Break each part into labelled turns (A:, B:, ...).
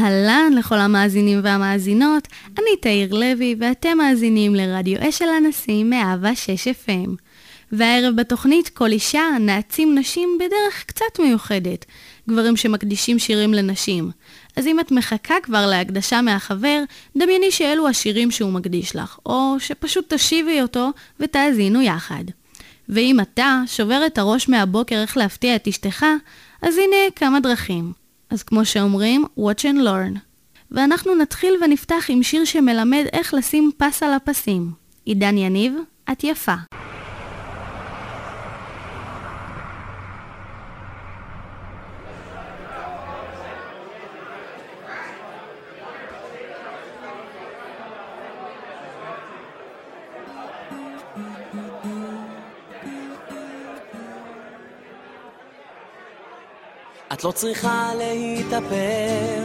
A: אהלן לכל המאזינים והמאזינות, אני תאיר לוי ואתם מאזינים לרדיו אשל הנשיא מאהבה 6 FM. והערב בתוכנית כל אישה נעצים נשים בדרך קצת מיוחדת, גברים שמקדישים שירים לנשים. אז אם את מחכה כבר להקדשה מהחבר, דמייני שאלו השירים שהוא מקדיש לך, או שפשוט תשיבי אותו ותאזינו יחד. ואם אתה שובר את הראש מהבוקר איך להפתיע את אשתך, אז הנה כמה דרכים. אז כמו שאומרים, watch and learn. ואנחנו נתחיל ונפתח עם שיר שמלמד איך לשים פס על הפסים. עידן יניב, את יפה.
B: את לא צריכה להתאפר,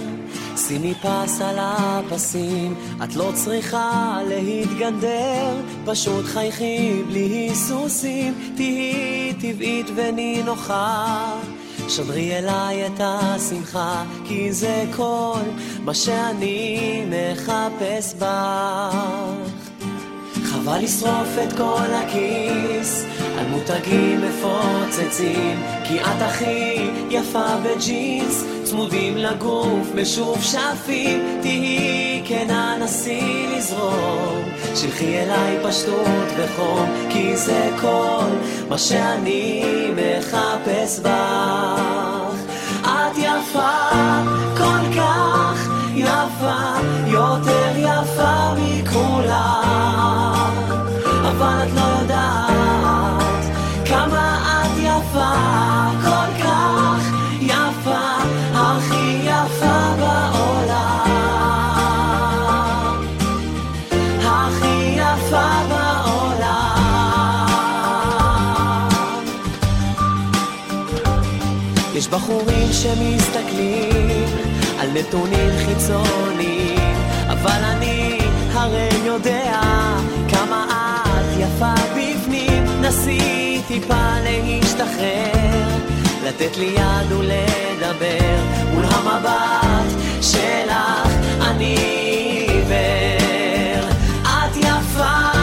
B: שימי פס על הפסים. את לא צריכה להתגנדר, פשוט חייכי בלי היסוסים. תהיי טבעית ונינוחה, שדרי אליי את השמחה, כי זה כל מה שאני מחפש בך. חבל לשרוף את כל הכיס. על מותגים מפוצצים כי את הכי יפה בג'ינס. צמודים לגוף משופשפים תהיי כנה נסי לזרום. שלחי אליי פשטות וחום כי זה כל מה שאני מחפש בך. את יפה כל כך יש בחורים שמסתכלים על נתונים חיצוניים, אבל אני הרי יודע כמה את יפה בפנים, נסי טיפה להשתחרר, לתת לי יד ולדבר מול המבט שלך, אני עיוור. את יפה,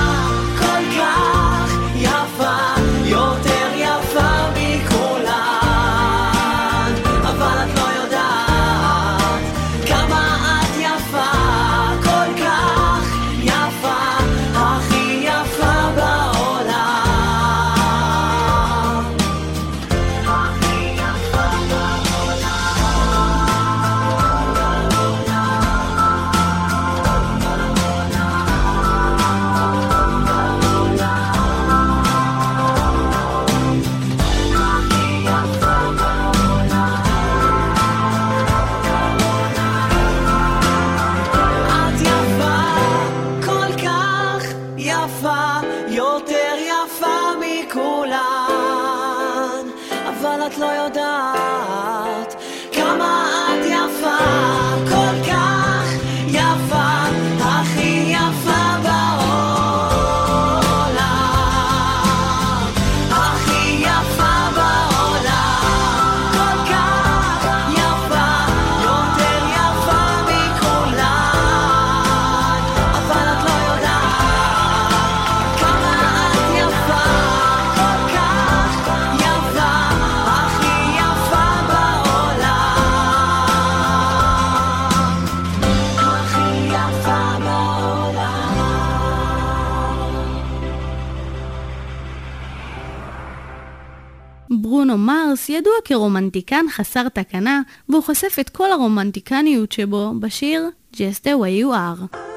A: ידוע כרומנטיקן חסר תקנה, והוא חושף את כל הרומנטיקניות שבו בשיר Just the way you are.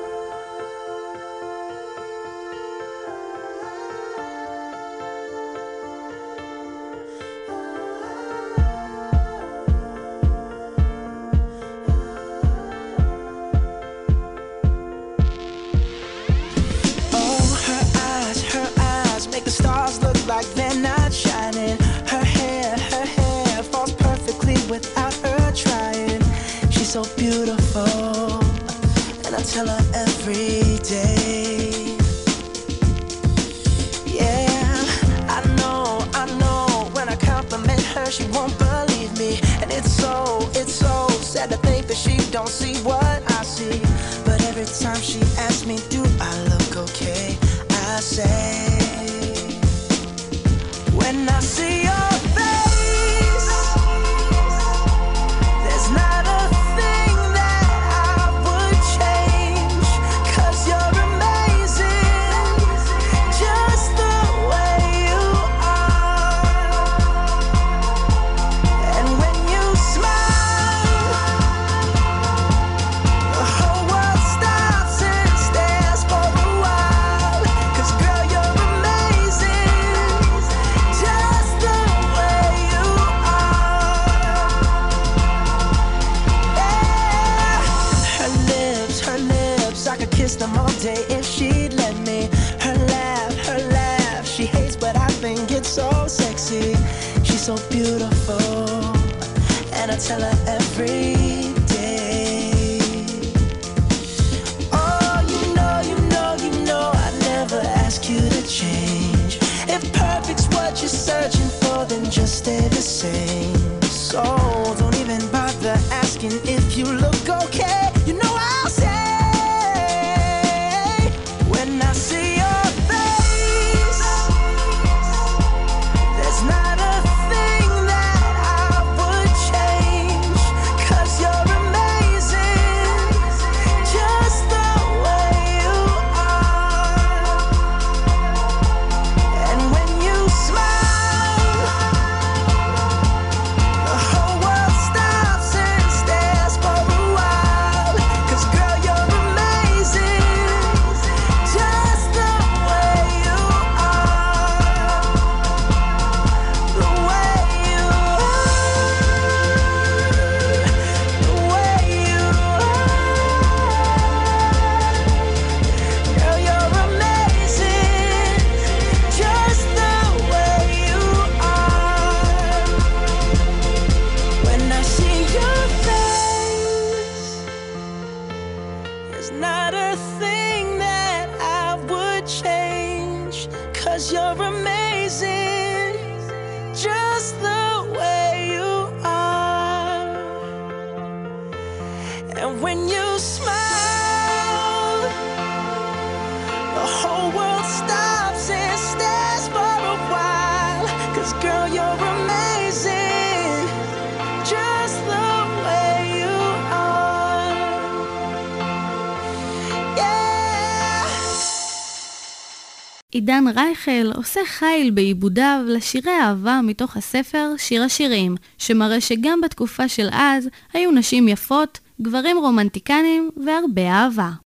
A: עושה חיל בעיבודיו לשירי אהבה מתוך הספר שיר השירים, שמראה שגם בתקופה של אז היו נשים יפות, גברים רומנטיקנים והרבה אהבה.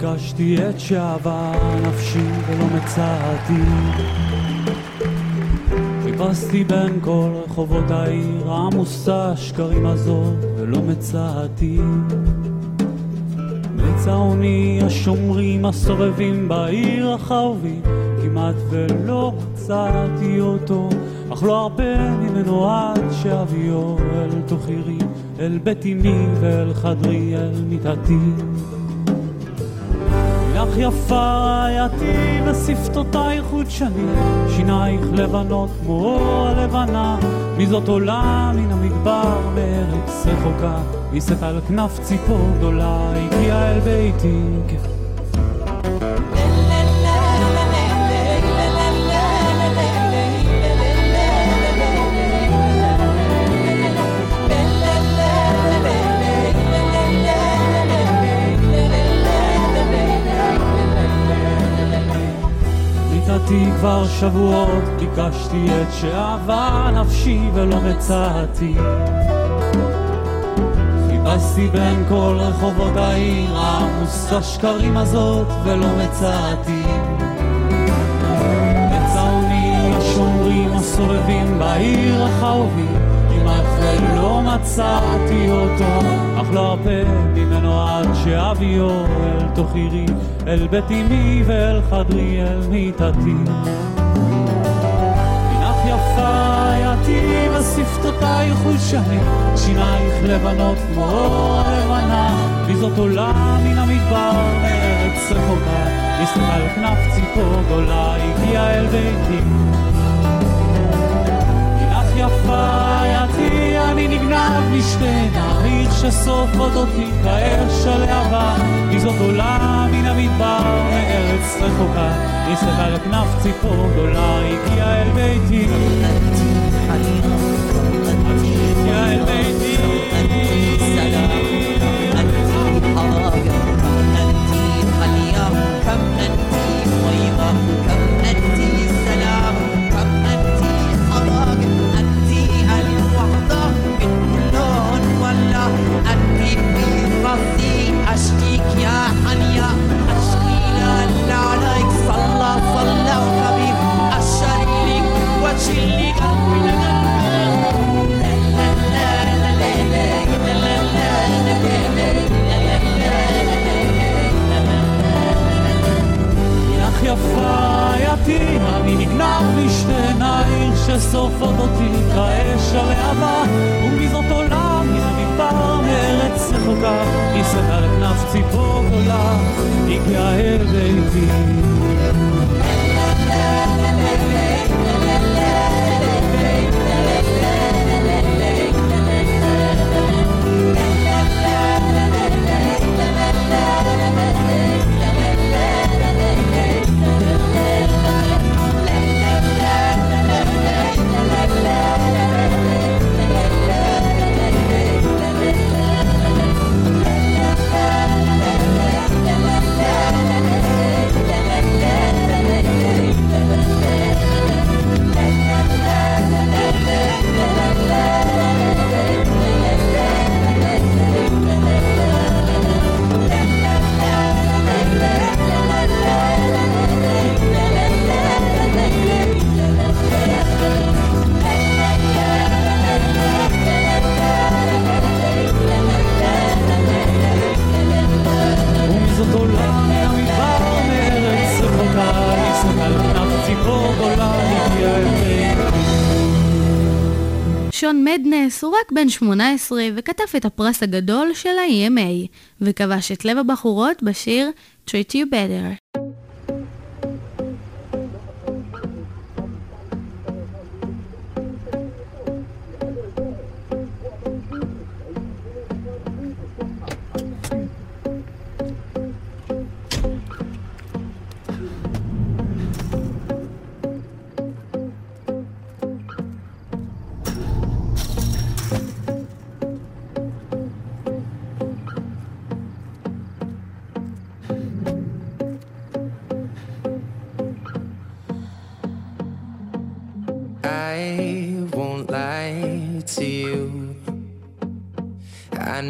C: ביקשתי את שאהבה נפשי ולא מצאתי. חיפשתי בין כל רחובות העיר העמוסה השקרים הזאת ולא מצאתי. בצעוני השומרים הסובבים בעיר אחר כמעט ולא מצאתי אותו. אך לא הרבה ממנו עד שאביו אל תוך עירי אל בית אמי ואל חדרי אל מיטתי. כך יפה רעייתי ושפתותייך חודשני, שינייך לבנות כמו אור הלבנה, מי זאת עולה מן המדבר בארץ רחוקה, נישאת על כנף ציפור גדולה, הגיעה אל ביתי כפי מספר שבועות ביקשתי את שאהבה נפשי ולא מצאתי. חיפשתי בין כל רחובות העיר עמוס השקרים הזאת ולא מצאתי. את צעוני השומרים הסובבים בעיר החרובי כמעט ולא מצאתי אותו אך לא ממנו עד שאביו אל תוך עירי אל בית אמי ואל חדרי אל מיטתי מנח יפה יתי ושפתותייך ולשני, שינייך לבנות כמו אור הלבנה, ויזות עולה מן המדבר מארץ רחוקה, הסתכל על כנף ציפור גדולה, הגיעה אל ביתי. מנח יפה יתי, אני נגנב משתי נעריך שסופות אותי כאש הלהבה, ויזות עולה מן המדבר מארץ רחוקה, הסתכל על כנף ציפור גדולה, הגיעה אל ביתי. הגיעה אל ביתי.
D: أشكيك يا حنيا أشكي لا لا عليك صلى صلى وحبيب أشري لك وجهي لك
C: אך יפה יתי, אני נגנב משתי עינייך ששורפות אותי כאש הלהבה, ומזאת עולה מן המדבר מארץ רחוקה, ייסד על כנף ציפור גדולה, הגיעה אל ביתי.
A: מדנס הוא רק בן 18 וכתב את הפרס הגדול של ה-EMA, וכבש את לב הבחורות בשיר Treat You Better.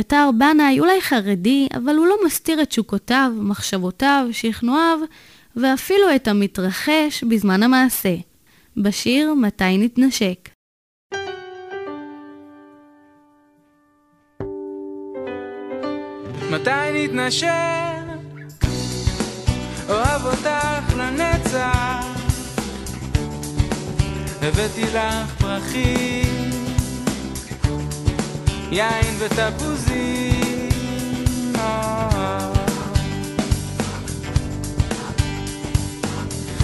A: אביתר בנאי אולי חרדי, אבל הוא לא מסתיר את שוקותיו, מחשבותיו, שכנועיו, ואפילו את המתרחש בזמן המעשה. בשיר "מתי נתנשק".
E: מתי נתנשק? אוהב אותך לנצח הבאתי לך פרחים יין ותפוזים.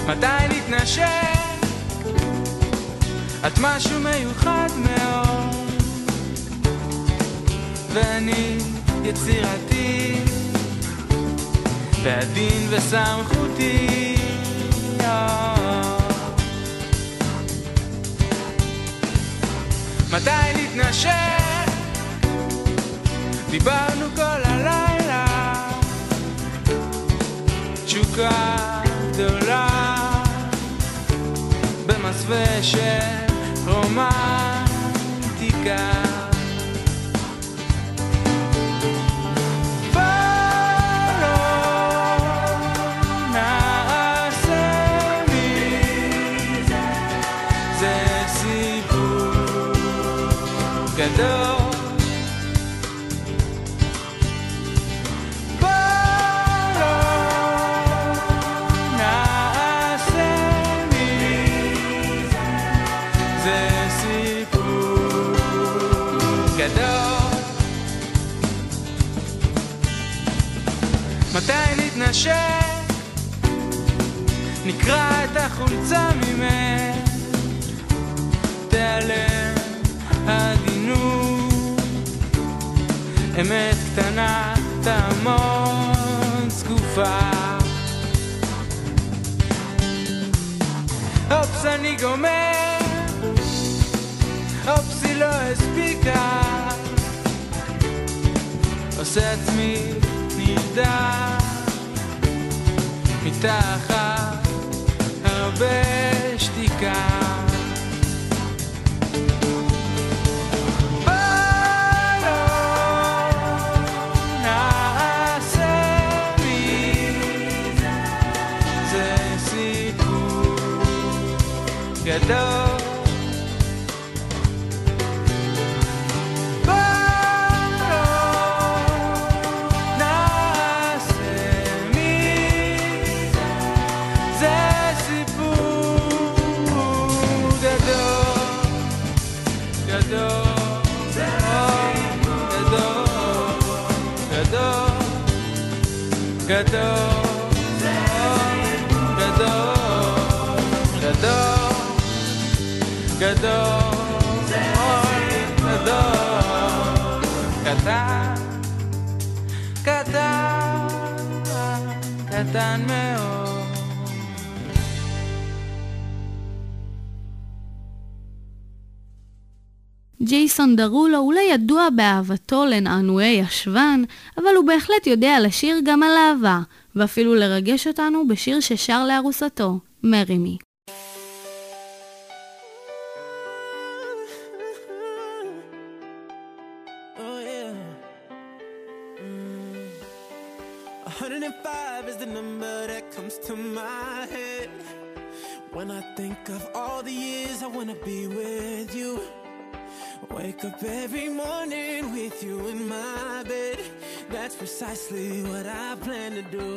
E: מתי להתנשק? את משהו מיוחד מאוד, ואני יצירתי, ועדין וסמכותי. מתי להתנשק? דיברנו כל הלילה, תשוקה גדולה, במסווה של רומנטיקה. קשה, את החולצה ממך, תיעלם העדינות, אמת קטנה תעמוד זקופה. אופס אני גומר, אופס היא לא הספיקה, עושה עצמי נרדם מתחת הרבה שתיקה door. גדול, גדול, גדול, גדול, גדול, קטן, קטן, קטן מאוד.
A: ג'קסון דרולו אולי לא ידוע באהבתו לנענועי ישבן, אבל הוא בהחלט יודע לשיר גם על אהבה, ואפילו לרגש אותנו בשיר ששר לארוסתו,
F: מרימי. what I plan to do.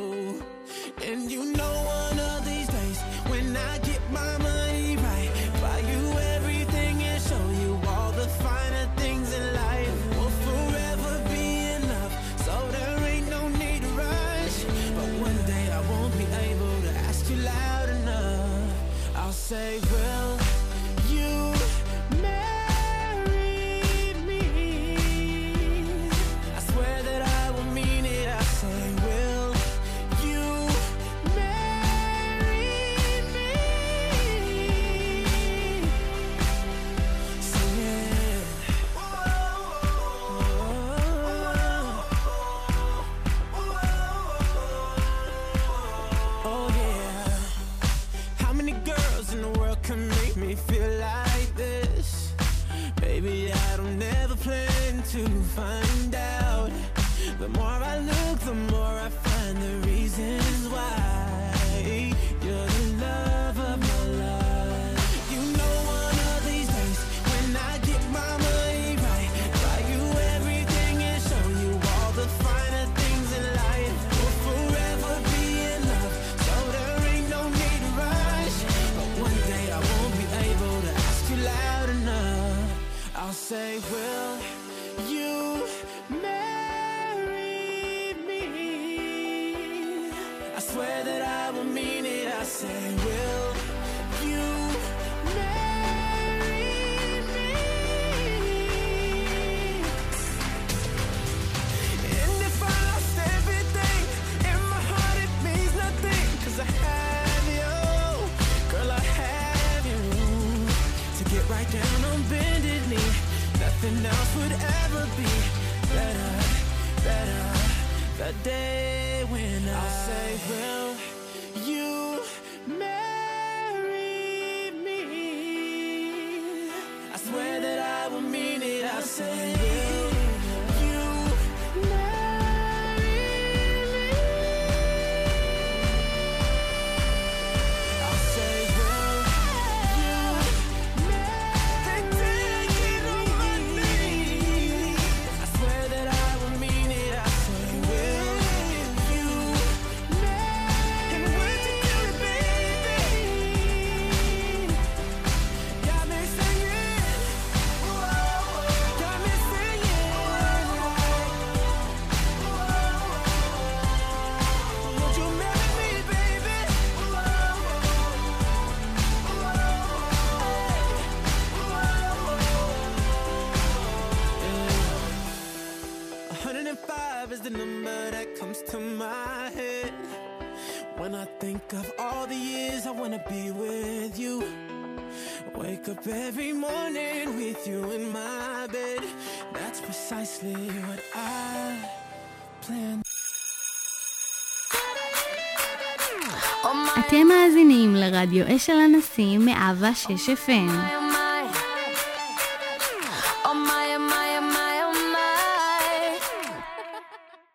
A: של הנשיא, 106 FM.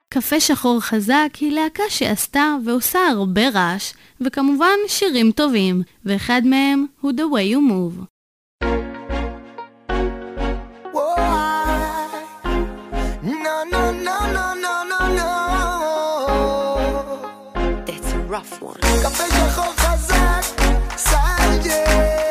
A: קפה שחור חזק היא להקה שעשתה ועושה הרבה רעש, וכמובן שירים טובים, ואחד מהם הוא The Way You Move.
G: rough one.
H: yeah.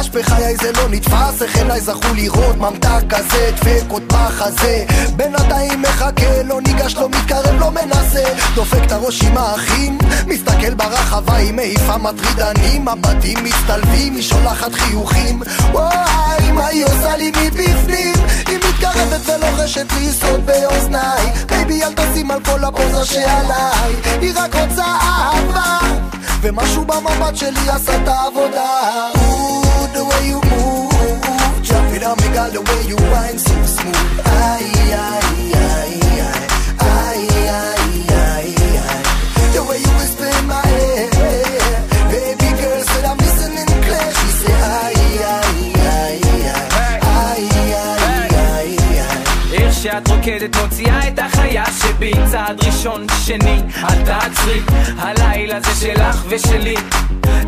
H: נחש, בחיי זה לא נתפס, איך עיניי זכו לראות ממתק כזה, דפקות בחזה. בינתיים מחכה, לא ניגש, לא מתקרב, לא מנסה. דופק את הראש עם האחים, מסתכל ברחבה, היא מעיפה מטרידנים, מבטים מצטלבים, היא שולחת חיוכים. וואי, מה היא עושה לי מבפנים? היא מתקרבת ולוחשת לי סוד באוזניי. בייבי, אל תשים על כל הפוזה שעליי, היא רק רוצה אהבה. ומשהו במבט שלי עשה את העבודה. way you move, drop it on me, girl. The way you wind so smooth. Aye, aye, aye, aye, aye, aye, aye, aye. The way you whisper in my ear, baby girl said I'm listening clear. She said aye, aye, aye, aye, aye, aye, aye.
I: aye. Ich hab okay, das muss ich צעד ראשון, שני, אל תעצרי הלילה זה שלך ושלי.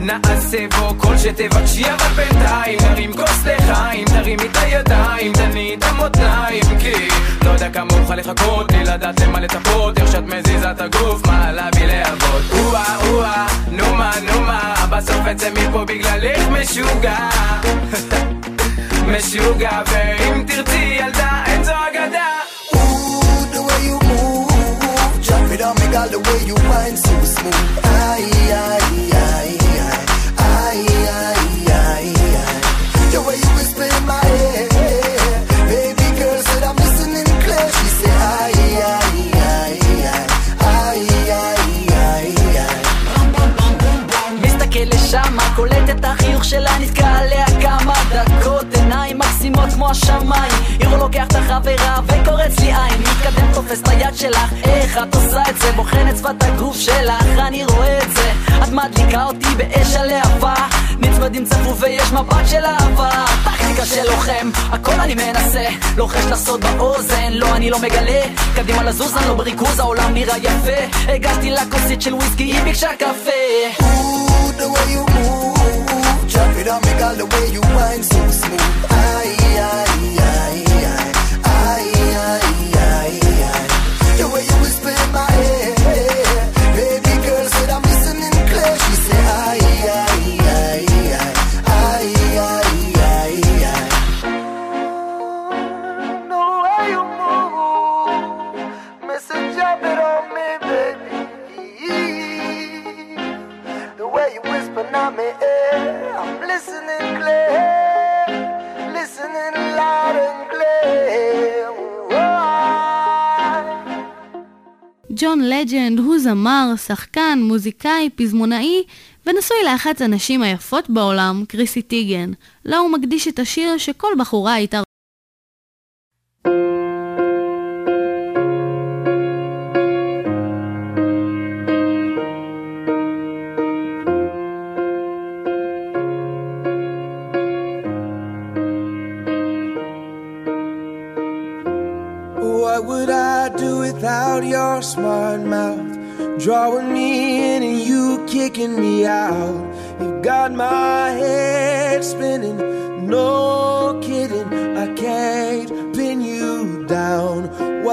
I: נעשה בו כל שתבקשי אבל בינתיים נרים כוס לחיים תרימי את הידיים תני את המותניים כי לא יודע כמוך לחכות לי לדעת למה לצפות איך שאת מזיזה את הגוף מעלה בי להבות או-אה או-אה נו מה נו מה בסוף אצא מפה בגללך משוגע. משוגע ואם תרצי ילדה אין זו אגדה.
H: Ooh, the way you move, drop it on me, girl, the way you whine so smooth. Ay, ay, ay, ay, ay, ay, ay, ay. The way you whisper in my ear,
J: השמיים יורו לוקח את החברה וקורץ לי עין. מתקדם תופס את היד שלך, איך את עושה את זה? בוחן את שפת הגוף שלך, אני רואה את זה. את מדליקה אותי באש הלהבה. נצמדים צפוף ויש מבט של אהבה. טקטיקה של לוחם, הכל אני מנסה. לוחש לך סוד באוזן, לא אני לא מגלה. קדימה לזוז, אני לא בריכוז, העולם נראה יפה. הגשתי לה כוסית של וויסקי, היא ביקשה קפה.
H: Ooh, the way you move, drop it on me, girl, the way you whine so smooth. Ay, ay, ay,
A: ג'ון לג'נד הוא זמר, שחקן, מוזיקאי, פזמונאי, ונשוי לאחת הנשים היפות בעולם, קריסי טיגן. לה הוא מקדיש את השיר שכל בחורה הייתה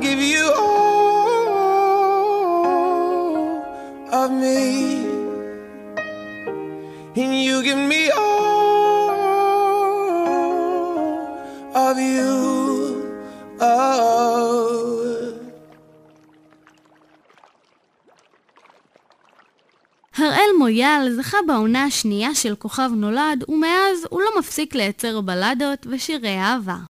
K: give you all of me. And you give me all of you. Oh.
A: הראל מויאל זכה בעונה השנייה של כוכב נולד, ומאז הוא לא מפסיק לייצר בלדות ושירי אהבה.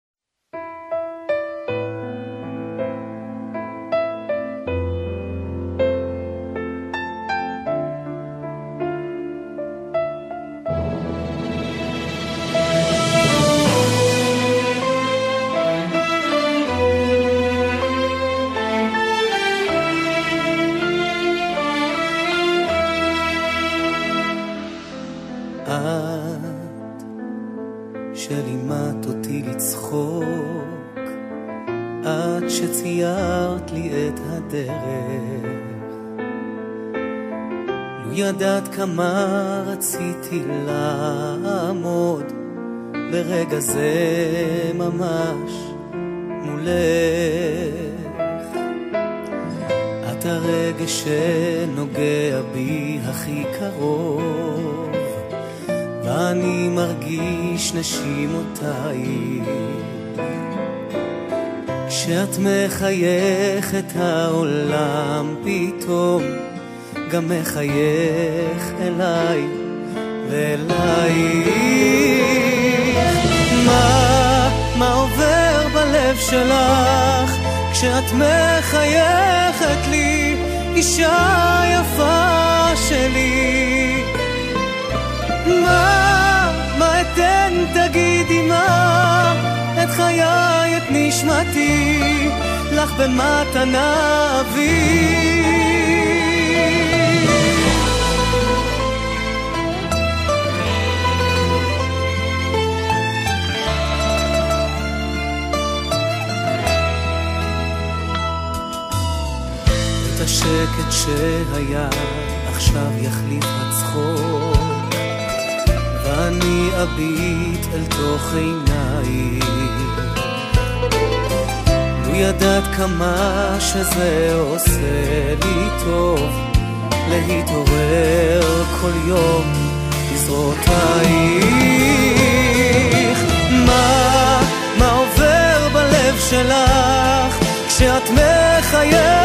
L: ברגע זה ממש מולך. את הרגש שנוגע בי הכי קרוב, ואני מרגיש נשימותייך. כשאת מחייכת העולם פתאום גם מחייך אליי ואלייך. מה, מה עובר בלב שלך כשאת מחייכת לי, אישה יפה שלי? מה, מה
M: אתן תגידי מה, את חיי, את נשמתי, לך במתנה אביב? השקט שהיה עכשיו יחליף הצחוק. ואני אביט אל תוך עיניי. לו ידעת כמה שזה עושה לי טוב להתעורר כל יום בזרועותייך מה, מה עובר בלב שלך כשאת מחייבת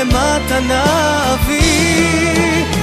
M: במתנה אביא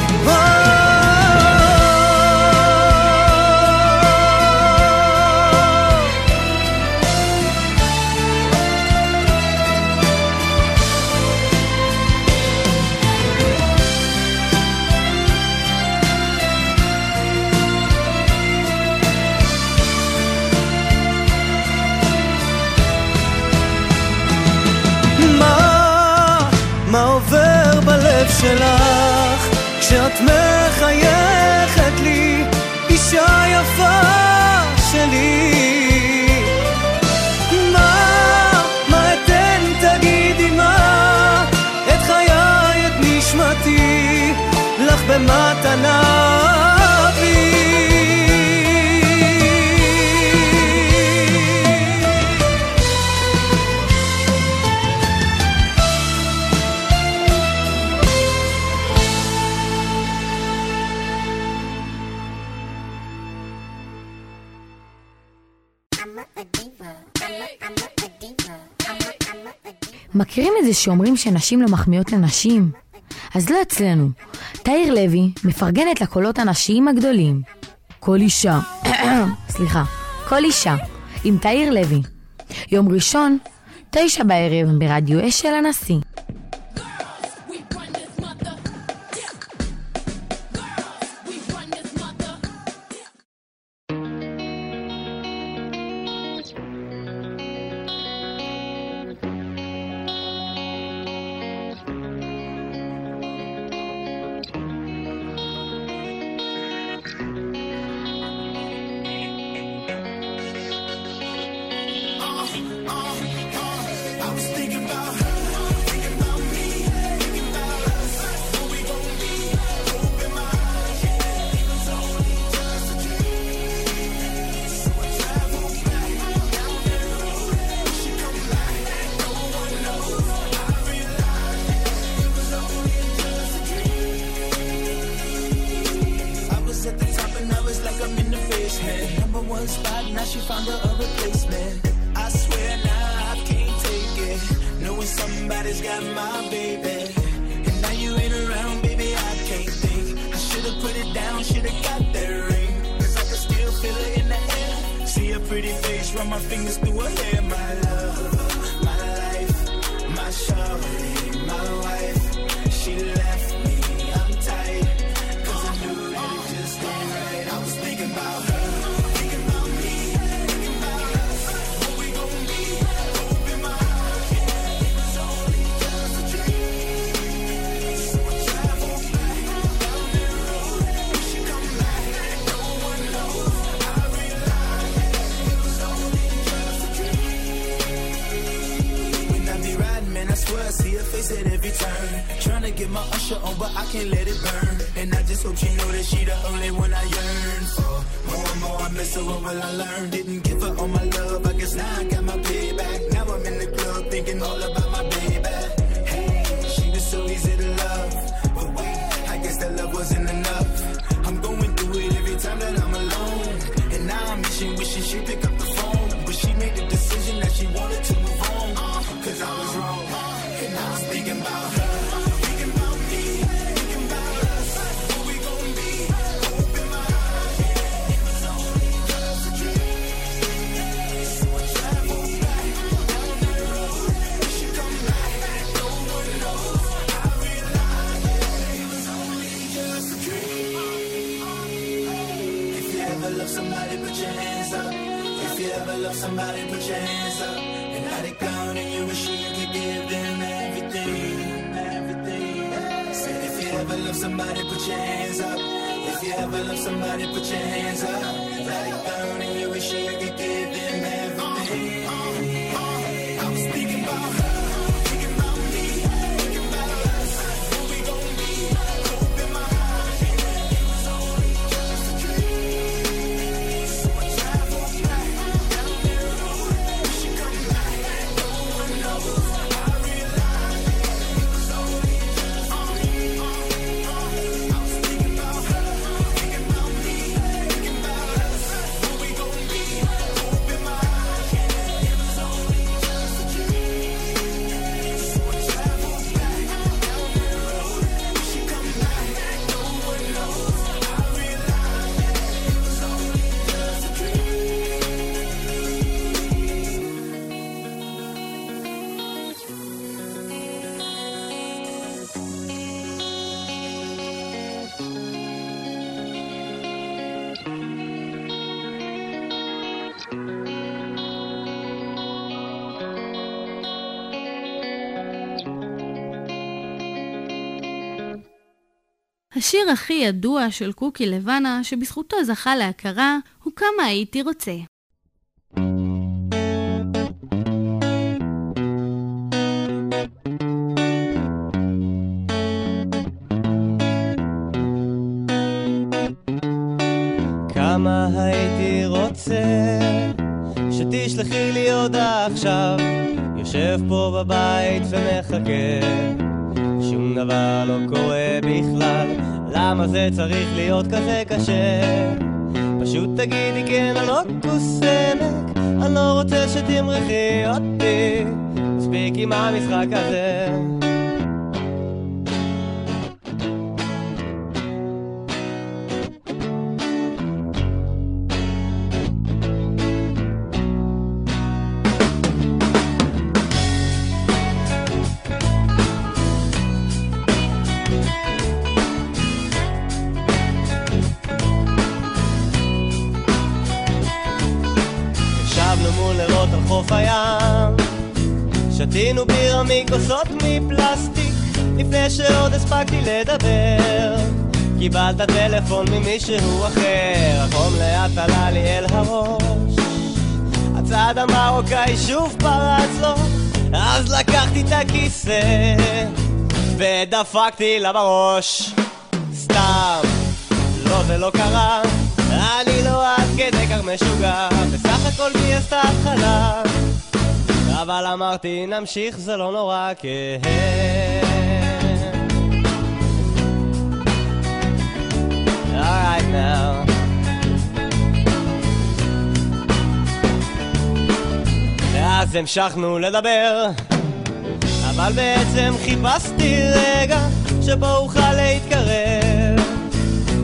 M: שלך כשאת מחייכת לי אישה יפה שלי. מה, מה נשמתי לך במתנה.
N: מכירים את זה שאומרים שנשים לא מחמיאות לנשים? אז לא אצלנו. תאיר לוי מפרגנת לקולות הנשיים הגדולים. כל אישה, סליחה, כל אישה, עם תאיר לוי. יום ראשון, תשע בערב ברדיו אשל הנשיא.
A: השיר הכי ידוע של קוקי לבנה, שבזכותו זכה להכרה, הוא כמה הייתי רוצה.
L: צריך להיות כזה קשה. פשוט תגידי כן אני לא קוסמק אני לא רוצה שתמרחי אותי. מספיק עם המשחק הזה בירה מכוסות מפלסטיק לפני שעוד הספקתי לדבר. קיבלת טלפון ממישהו אחר החום לאט עלה לי אל הראש. הצד המרוקאי שוב פרץ לו. אז לקחתי את הכיסא ודפקתי לה בראש. סתם לא זה לא קרה. אני לא עד כדי כך משוגע. בסך הכל מי עשתה התחלה אבל אמרתי נמשיך זה לא נורא כן. Alright now. ואז המשכנו לדבר אבל בעצם חיפשתי רגע שבו אוכל להתקרב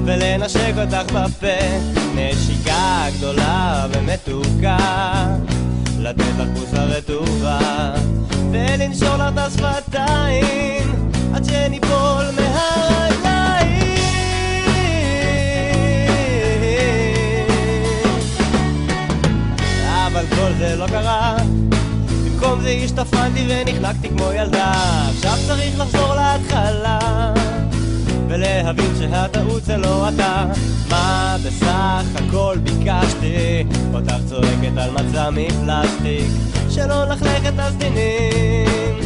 L: ולנשק אותך בפה נשיקה גדולה ומתוקה לתת לך בוסה רטובה ולנשור לך את השפתיים עד שניפול מהרגליים. אבל כל זה לא קרה. במקום זה השתפנתי ונחנקתי כמו ילדה. עכשיו צריך לחזור להתחלה ולהבין שהטעות זה לא אתה. מה בסך הכל ביקשתי? אותך צועקת על מצע מפלסטיק שלא נחלך את הסדינים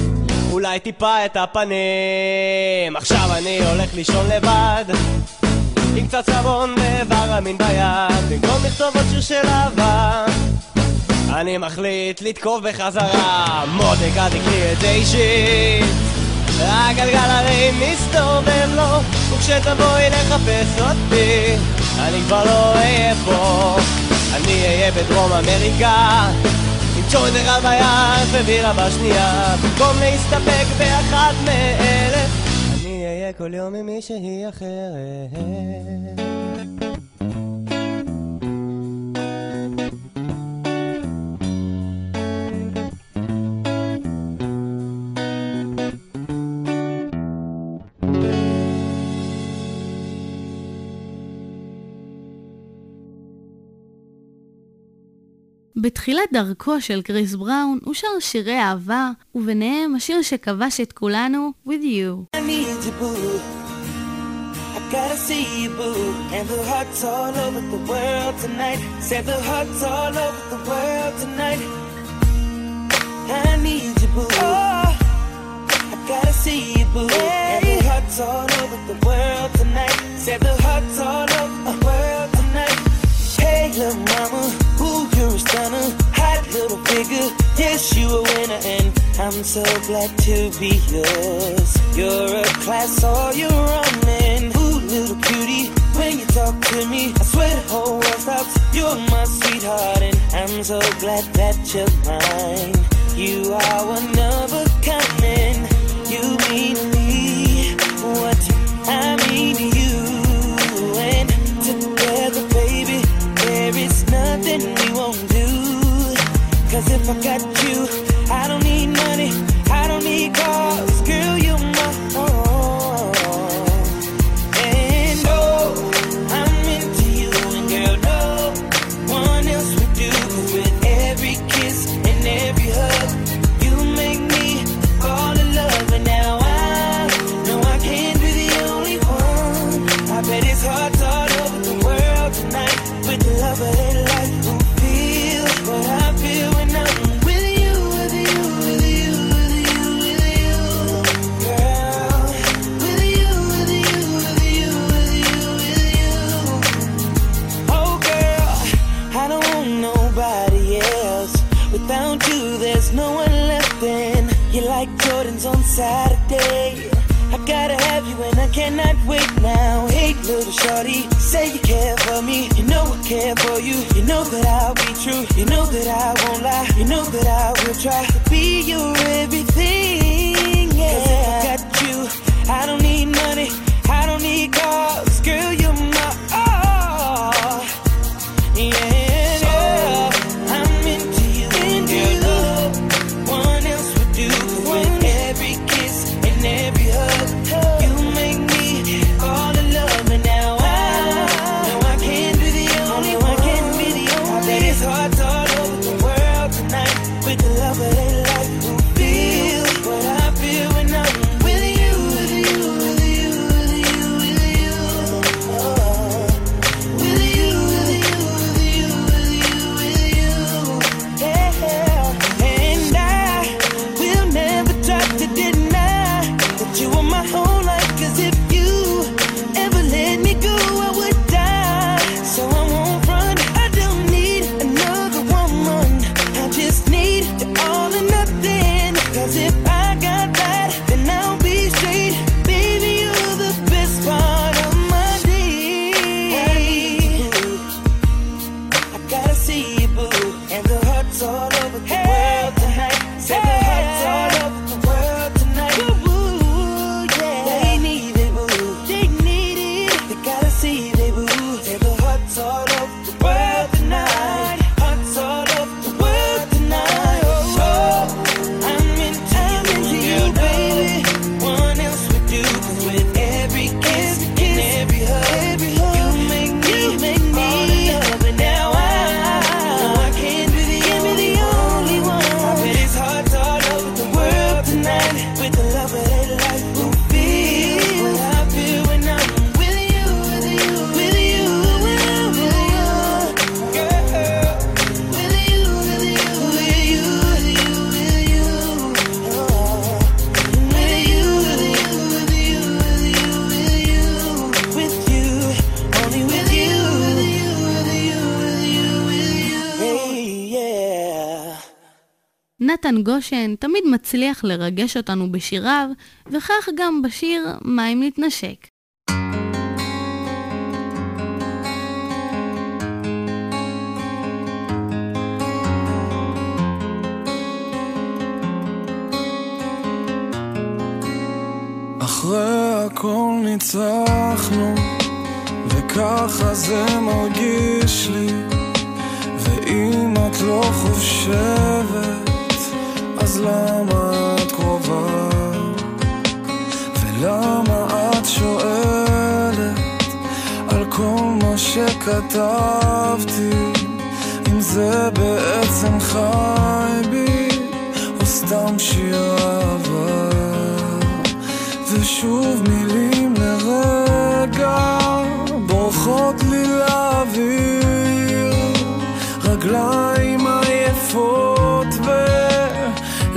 L: אולי טיפה את הפנים. עכשיו אני הולך לישון לבד. עם קצת סבון ואיבר המין ביד. במקום לכתוב עוד שיר של אהבה. אני מחליט לתקוף בחזרה. מותק אל תקחי את זה אישית הגלגל הרי מסתובב לו וכשתבואי לחפש אותי אני כבר לא אהיה פה. אני אהיה בדרום אמריקה עם אחד ביד ובירה בשנייה במקום להסתפק באחת מאלה אני אהיה כל יום עם מישהי אחרת
A: בתחילת דרכו של קריס בראון הוא שר שירי אהבה, וביניהם השיר שכבש את כולנו, With You.
O: I see you, all over the world tonight. Said the all over the world tonight. I need see you, all over the world tonight. Said the all over the world tonight. Hey, little mama. a stunner, hot little figure. Yes, you a winner, and I'm so glad to be yours. You're a class, all you're running. Ooh, little cutie, when you talk to me, I swear the whole world stops. You're my sweetheart, and I'm so glad that you're mine. You are one of a kind, and you mean me. What I mean to you. Cause if I got you
A: נתן גושן תמיד מצליח לרגש אותנו בשיריו, וכך גם בשיר "מים להתנשק".
P: אחרי הכל ניצחנו, וככה זה מרגיש לי, ואם את לא חושבת אז למה את קרובה? ולמה את שואלת על כל מה שכתבתי? אם זה בעצם חי בי, או סתם שיר אהבה. ושוב מילים לרגע בורחות לי לאוויר, רגליים עייפות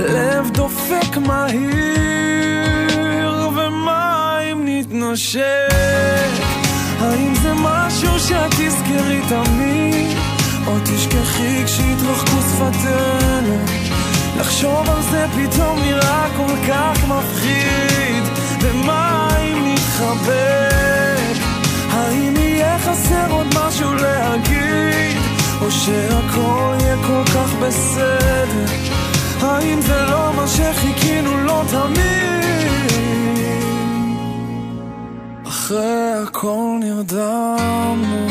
P: ולב דופק מהיר, ומה אם נתנשק? האם זה משהו שאת תזכרי תמיד? או תשכחי כשיתרחקו שפתינו לחשוב על זה פתאום נראה כל כך מפחיד ומה אם נתחבק? האם יהיה חסר עוד משהו להגיד? או שהכל יהיה כל כך בסדר? האם זה לא מה שחיכינו לו תמיד? אחרי הכל נרדמנו,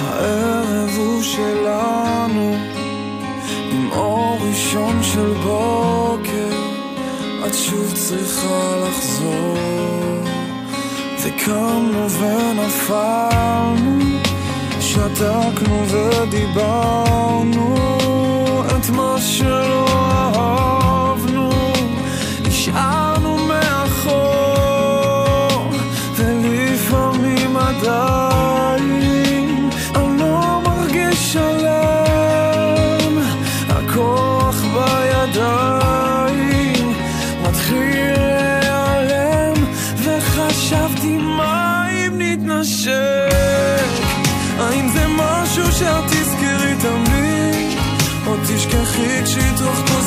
P: הערב הוא שלנו, עם אור ראשון של בוקר, את שוב צריכה לחזור. וקמנו ונפלנו, שתקנו ודיברנו, את מה שלא אהבנו, נשארנו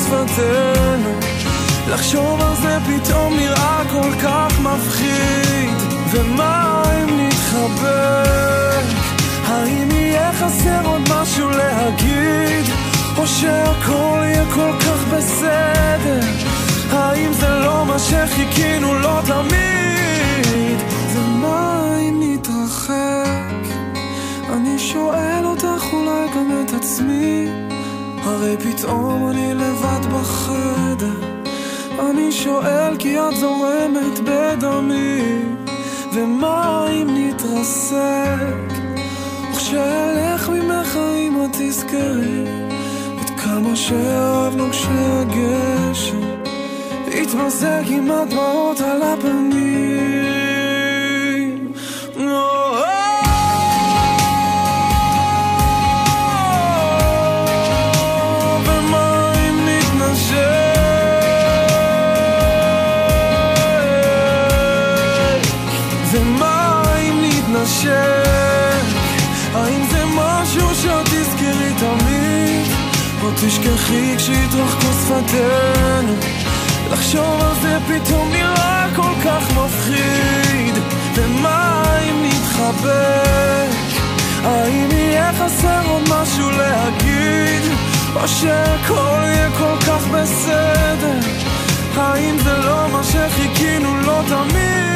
P: שפתינו? לחשוב על זה פתאום נראה כל כך מפחיד ומה אם נתחבק? האם יהיה חסר עוד משהו להגיד? או שהכל יהיה כל כך בסדר? האם זה לא מה שחיכינו לו תמיד? ומה אם נתרחק? אני שואל אותך אולי גם את עצמי הרי פתאום אני לבד בחדר אני שואל כי את זורמת בדמי ומה אם נתרסק? וכשאלך ממך אם את תזכרי את כמה שאהבנו כשהגשם התמזג עם הדמעות על הפנים תשכחי כשיתרחקו שפתינו? לחשוב על זה פתאום נראה כל כך מפחיד ומה אם נתחבק? האם יהיה חסר עוד משהו להגיד? או שהכל יהיה כל כך בסדר? האם זה לא מה שחיכינו לו תמיד?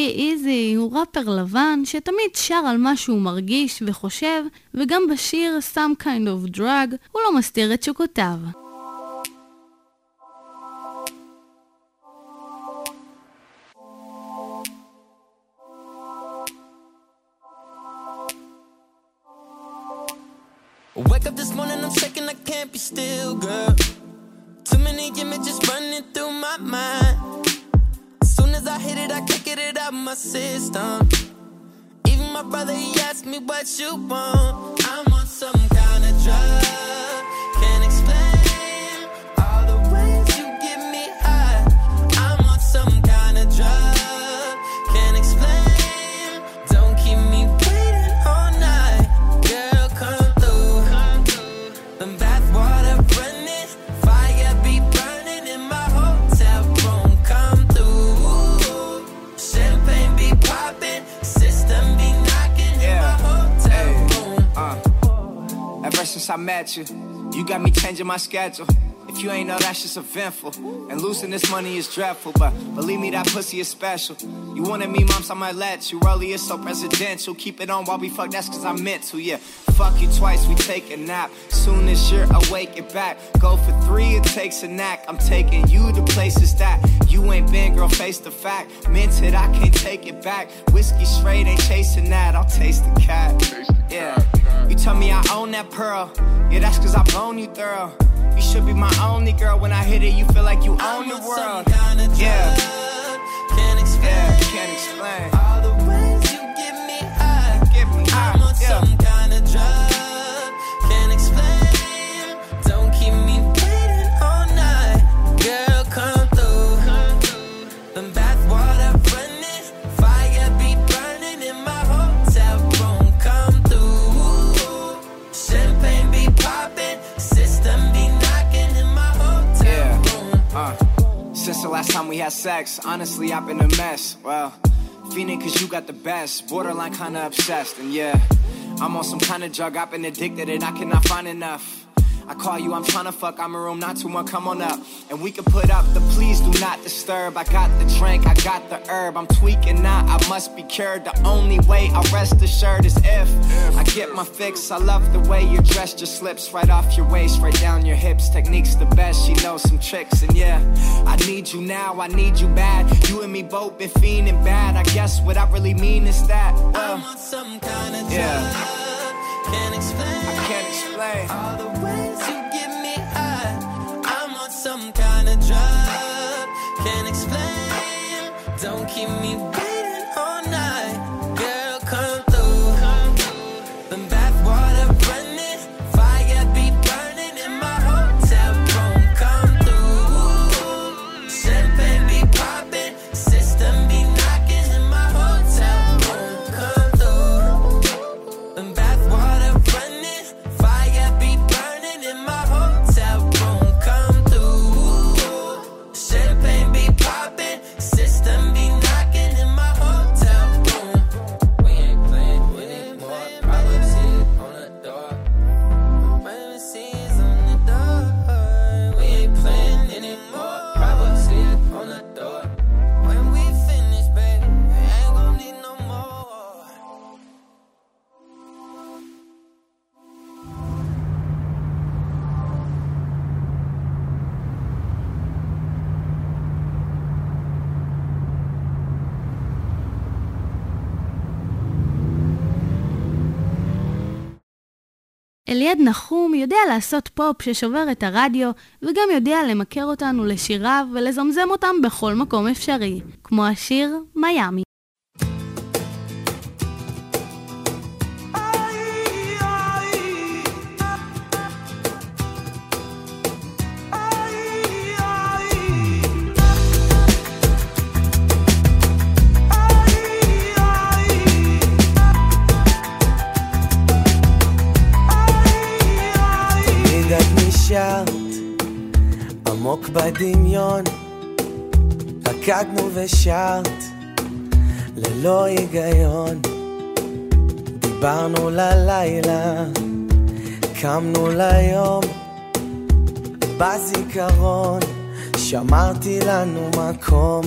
A: ג'י איזי הוא ראפר לבן שתמיד שר על מה שהוא מרגיש וחושב, וגם בשיר Some Kind of Drug הוא לא מסתיר את שוקותיו.
F: Wake up this morning, I'm shaking, I can't be still, girl. Too many images running through my mind. As I hit it, I can't get it out my system. Even my brother, he asked me what you want. I'm on some kind of drug. Can't explain
Q: since I met you, you got me changing my schedule. If
F: you ain't know, that's just eventful. And losing this money is dreadful, but believe me, that pussy is special. You wanted me, mom, so I might let you. Rolly is so presidential. Keep it on while we fuck, that's cause I meant to, yeah. Fuck you twice, we take a nap. Soon as you're awake, it back. Go for three, it takes a knack. I'm taking you to places that you ain't been, girl, face the fact. Meant it, I can't take it back. Whiskey straight, ain't chasing that. I'll taste the cat. Yeah. You tell me I own that pearl. Yeah, that's cause I blown you thorough. You should be my only girl. When I hit it, you feel like you own the world. Yeah.
Q: Can't explain.
F: Yeah, can't explain. Last time we had sex, honestly, I've been a mess. Well, fiending cause you got the best. Borderline kinda obsessed, and yeah, I'm on some kind of drug. I've been addicted and I cannot find enough. I call you, I'm tryna fuck. I'm in room 921, come on up. And we can put up the please do not disturb. I got the drink, I got the herb. I'm tweaking now, I must be cured. The only way I'll rest assured is if I get my fix. I love the way you're dressed, your slips right off your waist, right down your hips. Technique's the best, she knows some tricks. And yeah, I need you now, I need you bad. You and me both been fiending bad. I guess what I really mean is that.
Q: I'm
F: Well,
Q: on some kind of.
F: Yeah.
Q: Can't explain.
F: I can't explain.
A: אליעד נחום יודע לעשות פופ ששובר את הרדיו, וגם יודע למכר אותנו לשיריו ולזמזם אותם בכל מקום אפשרי, כמו השיר מיאמי.
H: בדמיון. רקדנו ושרת ללא היגיון. דיברנו ללילה קמנו ליום. בזיכרון שמרתי לנו מקום.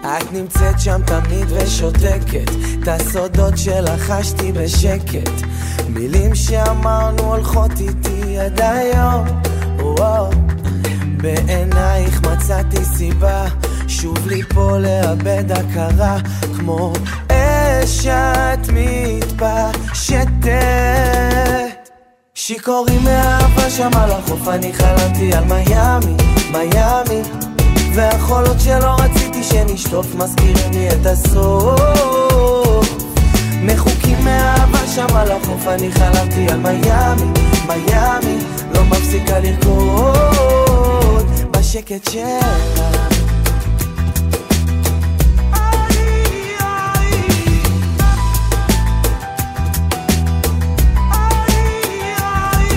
H: את נמצאת שם תמיד ושותקת. את הסודות שלחשתי בשקט. מילים שאמרנו הולכות איתי עד היום בעינייך מצאתי סיבה שוב ליפול לאבד הכרה כמו אש את מתפשטת. שיכורים מאהבה שם על החוף אני חלמתי על מיאמי, מיאמי. והחולות שלא רציתי שנשטוף מזכירים לי את הסוף. מחוקים מאהבה שם על החוף אני חלמתי על מיאמי, מיאמי לא מפסיקה לרקוד בשקט שלה.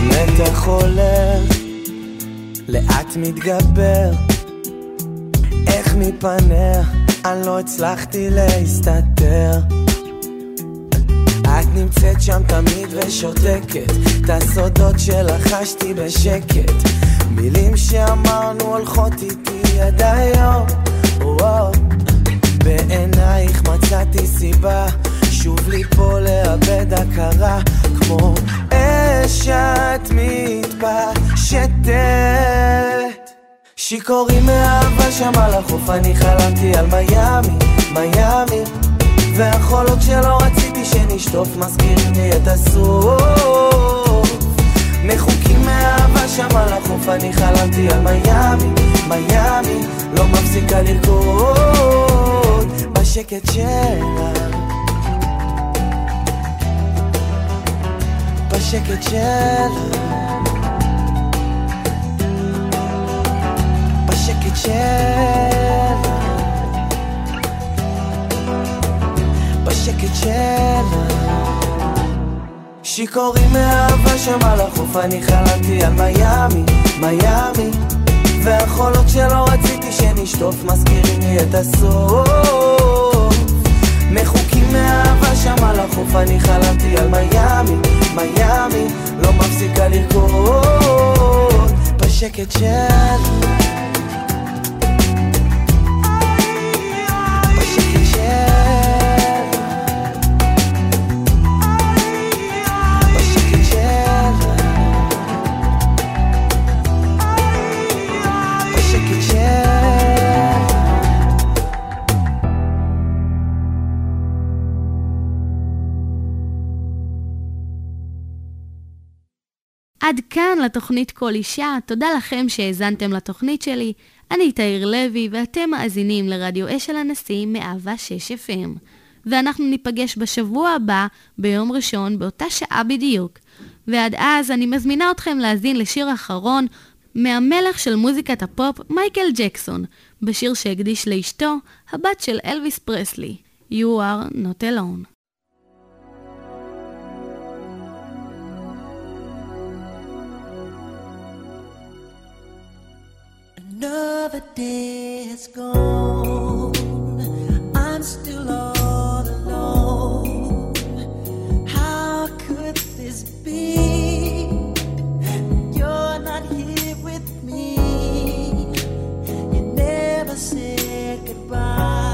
H: מתח לאט מתגבר. איך מפניה אני לא הצלחתי להסתתר את נמצאת שם תמיד ושותקת. את הסודות שלחשתי בשקט. מילים שאמרנו הולכות איתי עד היום. וואו. בעינייך מצאתי סיבה. שוב ליפול לאבד הכרה. כמו אש את מתפשטת. שיכורים מאהבה שם על החוף אני חלמתי על מיאמי, מיאמי והחולות שלא רציתי שנשטוף מזכירים לי את הסוף. מחוקים מאהבה שם על החוף אני חלמתי על מיאמי, מיאמי לא מפסיקה לרקוד בשקט שלה. בשקט שלה. בשקט שלה בשקט שלה. שיכורים מאהבה שם על החוף אני חלמתי על מיאמי, מיאמי. והחולות שלא רציתי שנשטוף מזכירים לי את הסוף. מחוקים מאהבה שם על החוף אני חלמתי על מיאמי, מיאמי. לא מפסיקה לרקוד בשקט שלה
A: כאן לתוכנית כל אישה, תודה לכם שהאזנתם לתוכנית שלי. אני תאיר לוי, ואתם מאזינים לרדיו אש של הנשיא מאהבה 6 FM. ואנחנו ניפגש בשבוע הבא, ביום ראשון, באותה שעה בדיוק. ועד אז אני מזמינה אתכם להאזין לשיר אחרון מהמלך של מוזיקת הפופ, מייקל ג'קסון, בשיר שהקדיש לאשתו, הבת של אלוויס פרסלי, You are not alone.
O: Another day is gone. I'm still all alone. How could this be? You're not here with me. You never said goodbye.